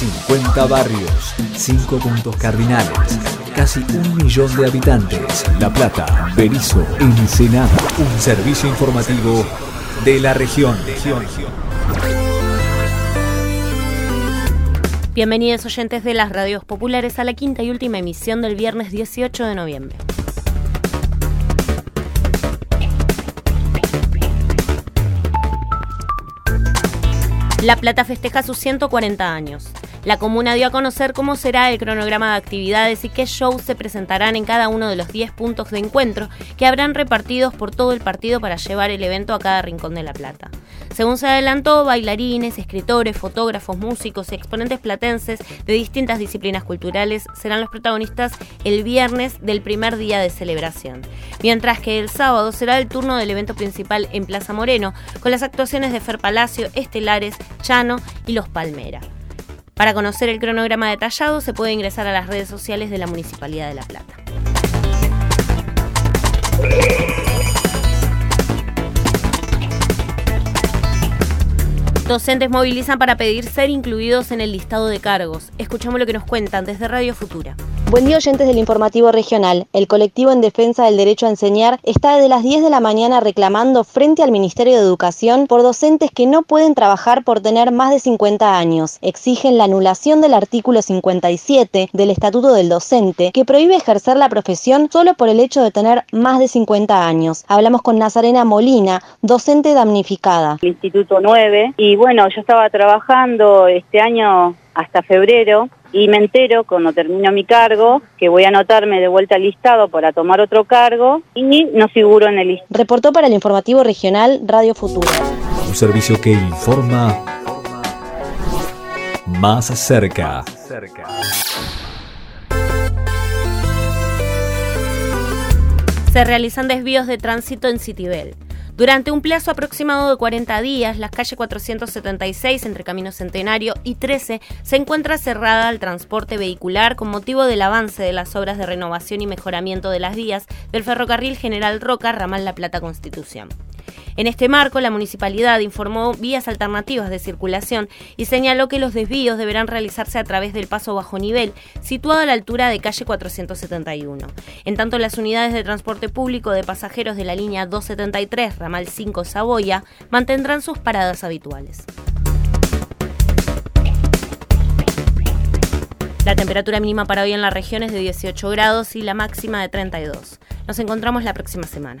50 barrios, 5 puntos cardinales, casi un millón de habitantes. La Plata, Berizo, Ensenada. Un servicio informativo de la región. Bienvenidos oyentes de las radios populares a la quinta y última emisión del viernes 18 de noviembre. La Plata festeja sus 140 años. La comuna dio a conocer cómo será el cronograma de actividades y qué shows se presentarán en cada uno de los 10 puntos de encuentro que habrán repartidos por todo el partido para llevar el evento a cada rincón de La Plata. Según se adelantó, bailarines, escritores, fotógrafos, músicos y exponentes platenses de distintas disciplinas culturales serán los protagonistas el viernes del primer día de celebración, mientras que el sábado será el turno del evento principal en Plaza Moreno, con las actuaciones de Fer Palacio, Estelares, Chano y Los Palmera. Para conocer el cronograma detallado se puede ingresar a las redes sociales de la Municipalidad de La Plata. Docentes movilizan para pedir ser incluidos en el listado de cargos. Escuchamos lo que nos cuentan desde Radio Futura. Buen día oyentes del informativo regional. El colectivo en defensa del derecho a enseñar está desde las 10 de la mañana reclamando frente al Ministerio de Educación por docentes que no pueden trabajar por tener más de 50 años. Exigen la anulación del artículo 57 del Estatuto del Docente que prohíbe ejercer la profesión solo por el hecho de tener más de 50 años. Hablamos con Nazarena Molina, docente damnificada. Instituto 9 y bueno, yo estaba trabajando este año hasta febrero y me entero cuando termino mi cargo que voy a anotarme de vuelta al listado para tomar otro cargo y no figuro en el listado. Reportó para el informativo regional Radio Futuro. Un servicio que informa más cerca. Se realizan desvíos de tránsito en Citibel. Durante un plazo aproximado de 40 días, la calle 476 entre Camino Centenario y 13 se encuentra cerrada al transporte vehicular con motivo del avance de las obras de renovación y mejoramiento de las vías del ferrocarril General Roca, ramal La Plata Constitución. En este marco, la municipalidad informó vías alternativas de circulación y señaló que los desvíos deberán realizarse a través del paso bajo nivel, situado a la altura de calle 471. En tanto, las unidades de transporte público de pasajeros de la línea 273, ramal 5 Saboya, mantendrán sus paradas habituales. La temperatura mínima para hoy en la región es de 18 grados y la máxima de 32. Nos encontramos la próxima semana.